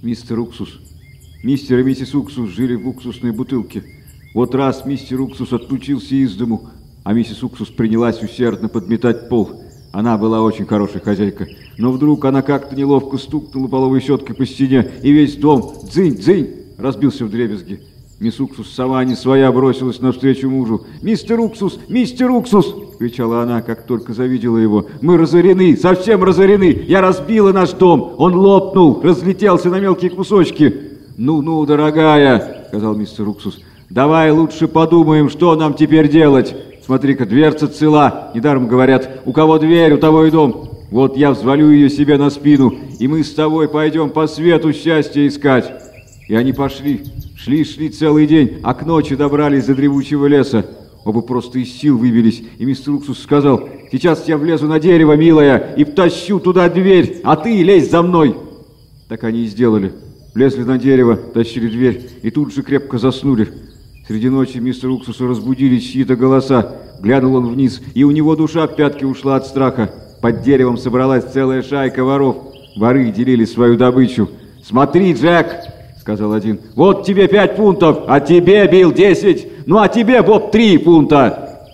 Мистер Уксус. Мистер и миссис Уксус жили в уксусной бутылке. Вот раз мистер Уксус отлучился из дому, а миссис Уксус принялась усердно подметать пол. Она была очень хорошей хозяйкой. Но вдруг она как-то неловко стукнула половой щеткой по стене, и весь дом дзынь-дзынь разбился в дребезги. Мисс Уксус сама не своя бросилась навстречу мужу. «Мистер Уксус! Мистер Уксус!» — кричала она, как только завидела его. «Мы разорены! Совсем разорены! Я разбила наш дом! Он лопнул! Разлетелся на мелкие кусочки!» «Ну-ну, дорогая!» — сказал мистер Уксус. «Давай лучше подумаем, что нам теперь делать. Смотри-ка, дверца цела. Недаром говорят, у кого дверь, у того и дом. Вот я взвалю ее себе на спину, и мы с тобой пойдем по свету счастья искать». И они пошли. Шли-шли целый день, а к ночи добрались до древучего леса. Оба просто из сил выбились, и мистер Уксус сказал, «Сейчас я влезу на дерево, милая, и втащу туда дверь, а ты лезь за мной!» Так они и сделали. Влезли на дерево, тащили дверь, и тут же крепко заснули. Среди ночи мистер Уксуса разбудили чьи-то голоса. Глянул он вниз, и у него душа в пятки ушла от страха. Под деревом собралась целая шайка воров. Воры делили свою добычу. «Смотри, Джек!» Сказал один. «Вот тебе пять фунтов, а тебе, Билл, десять, ну а тебе, Боб, три фунта!»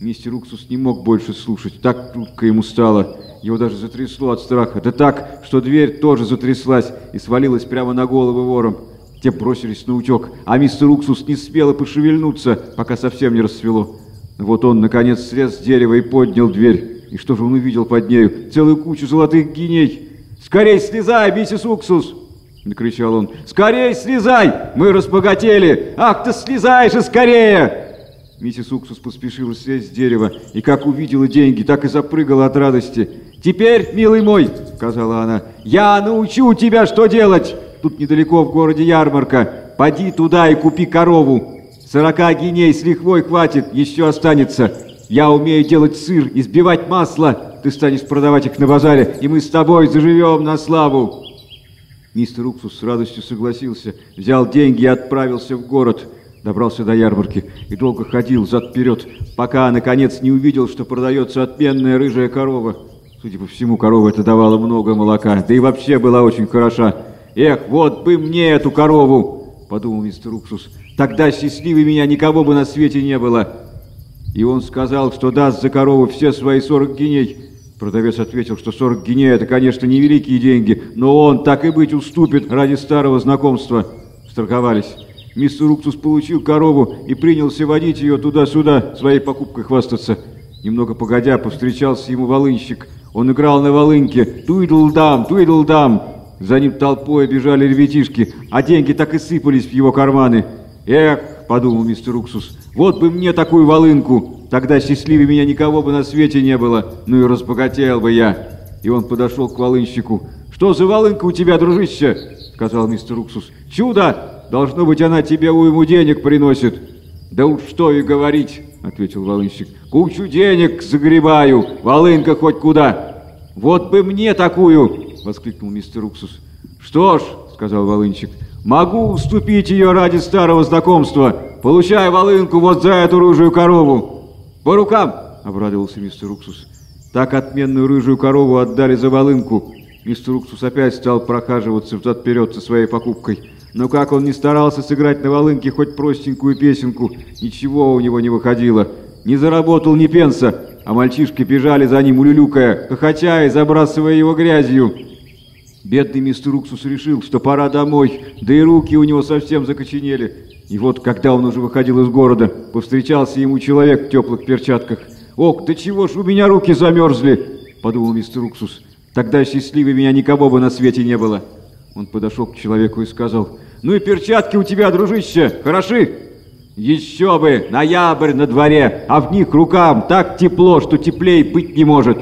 Мистер Уксус не мог больше слушать, так жутко ему стало. Его даже затрясло от страха. Да так, что дверь тоже затряслась и свалилась прямо на головы вором. Те бросились на утек, а мистер Уксус не смело пошевельнуться, пока совсем не рассвело. Вот он, наконец, слез с дерева и поднял дверь. И что же он увидел под нею? Целую кучу золотых гиней. «Скорей слезай, миссис Уксус!» — накричал он. «Скорей слезай! Мы разбогатели! Ах ты слезай же скорее!» Миссис Уксус поспешила слезть с дерева, и как увидела деньги, так и запрыгала от радости. «Теперь, милый мой, — сказала она, — я научу тебя, что делать! Тут недалеко в городе ярмарка. Поди туда и купи корову. Сорока гиней с лихвой хватит, еще останется. Я умею делать сыр и сбивать масло. Ты станешь продавать их на базаре, и мы с тобой заживем на славу!» Мистер Уксус с радостью согласился, взял деньги и отправился в город. Добрался до ярмарки и долго ходил зад-вперед, пока, наконец, не увидел, что продается отменная рыжая корова. Судя по всему, корова эта давала много молока, да и вообще была очень хороша. «Эх, вот бы мне эту корову!» – подумал мистер Уксус. «Тогда счастливый меня никого бы на свете не было!» И он сказал, что даст за корову все свои сорок гиней – Продавец ответил, что 40 гиней – это, конечно, невеликие деньги, но он, так и быть, уступит ради старого знакомства. Сторговались. Мистер Уксус получил корову и принялся водить ее туда-сюда, своей покупкой хвастаться. Немного погодя, повстречался ему волынщик. Он играл на волынке «Туидл-дам, туидл-дам». За ним толпой бежали ребятишки, а деньги так и сыпались в его карманы. «Эх», — подумал мистер Уксус, — «вот бы мне такую волынку!» Тогда счастливее меня никого бы на свете не было, ну и разбогател бы я. И он подошел к волынщику. «Что за волынка у тебя, дружище?» — сказал мистер Уксус. «Чудо! Должно быть, она тебе уйму денег приносит». «Да уж что и говорить!» — ответил волынщик. «Кучу денег загребаю, волынка хоть куда!» «Вот бы мне такую!» — воскликнул мистер Уксус. «Что ж», — сказал волынщик, — «могу уступить ее ради старого знакомства. Получай волынку вот за эту рыжую корову». «По рукам!» — обрадовался мистер Уксус. Так отменную рыжую корову отдали за волынку. Мистер Уксус опять стал прохаживаться взад-вперед со своей покупкой. Но как он не старался сыграть на волынке хоть простенькую песенку, ничего у него не выходило. Не заработал ни пенса, а мальчишки бежали за ним улюлюкая, хохоча и забрасывая его грязью. Бедный мистер Уксус решил, что пора домой, да и руки у него совсем закоченели. И вот, когда он уже выходил из города, повстречался ему человек в теплых перчатках. «Ох, ты чего ж у меня руки замерзли?» – подумал мистер Уксус. «Тогда счастливее меня никого бы на свете не было». Он подошел к человеку и сказал, «Ну и перчатки у тебя, дружище, хороши?» «Еще бы! Ноябрь на дворе, а в них рукам так тепло, что теплее быть не может!»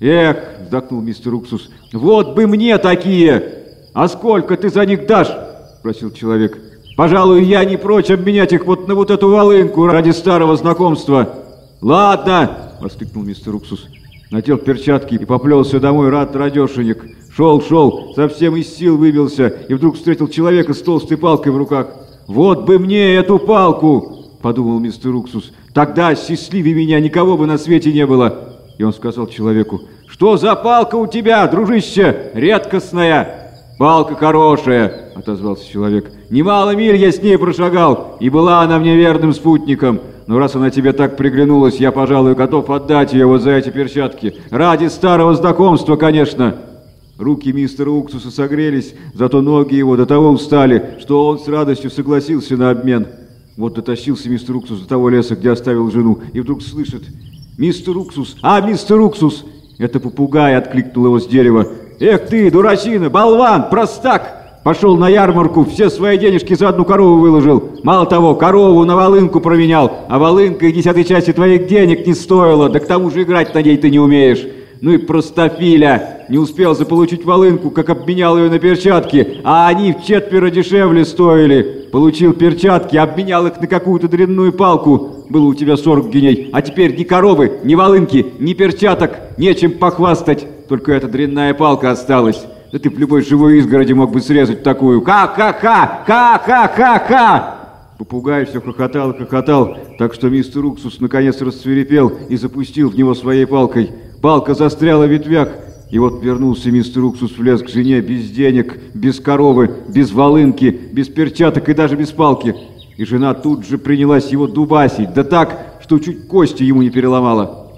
«Эх!» – вздохнул мистер Уксус. «Вот бы мне такие! А сколько ты за них дашь?» – спросил человек. Пожалуй, я не прочь обменять их вот на вот эту волынку ради старого знакомства. Ладно, воскликнул мистер Уксус. Нател перчатки и поплелся домой рад радешенек. Шел, шел, совсем из сил выбился и вдруг встретил человека с толстой палкой в руках. «Вот бы мне эту палку!» – подумал мистер Уксус. «Тогда счастливее меня никого бы на свете не было!» И он сказал человеку, «Что за палка у тебя, дружище, редкостная?» «Палка хорошая», — отозвался человек. «Немало миль я с ней прошагал, и была она мне верным спутником. Но раз она тебе так приглянулась, я, пожалуй, готов отдать ее вот за эти перчатки. Ради старого знакомства, конечно». Руки мистера Уксуса согрелись, зато ноги его до того устали, что он с радостью согласился на обмен. Вот дотащился мистер Уксус до того леса, где оставил жену, и вдруг слышит «Мистер Уксус! А, мистер Уксус!» Это попугай откликнул его с дерева. «Эх ты, дурачина, болван, простак! Пошел на ярмарку, все свои денежки за одну корову выложил. Мало того, корову на волынку променял, а волынка и десятой части твоих денег не стоила, да к тому же играть на ней ты не умеешь. Ну и простофиля! Не успел заполучить волынку, как обменял ее на перчатки, а они в четверо дешевле стоили. Получил перчатки, обменял их на какую-то дрянную палку. Было у тебя 40 геней, а теперь ни коровы, ни волынки, ни перчаток, нечем похвастать. Только эта дрянная палка осталась. Да ты в любой живой изгороди мог бы срезать такую. Ха-ха-ха! Ха-ха-ха-ха! Попугай все хохотал и хохотал, так что мистер Уксус наконец расцвирепел и запустил в него своей палкой. Палка застряла в ветвях, и вот вернулся мистер Уксус в лес к жене без денег, без коровы, без волынки, без перчаток и даже без палки. И жена тут же принялась его дубасить, да так, что чуть кости ему не переломала.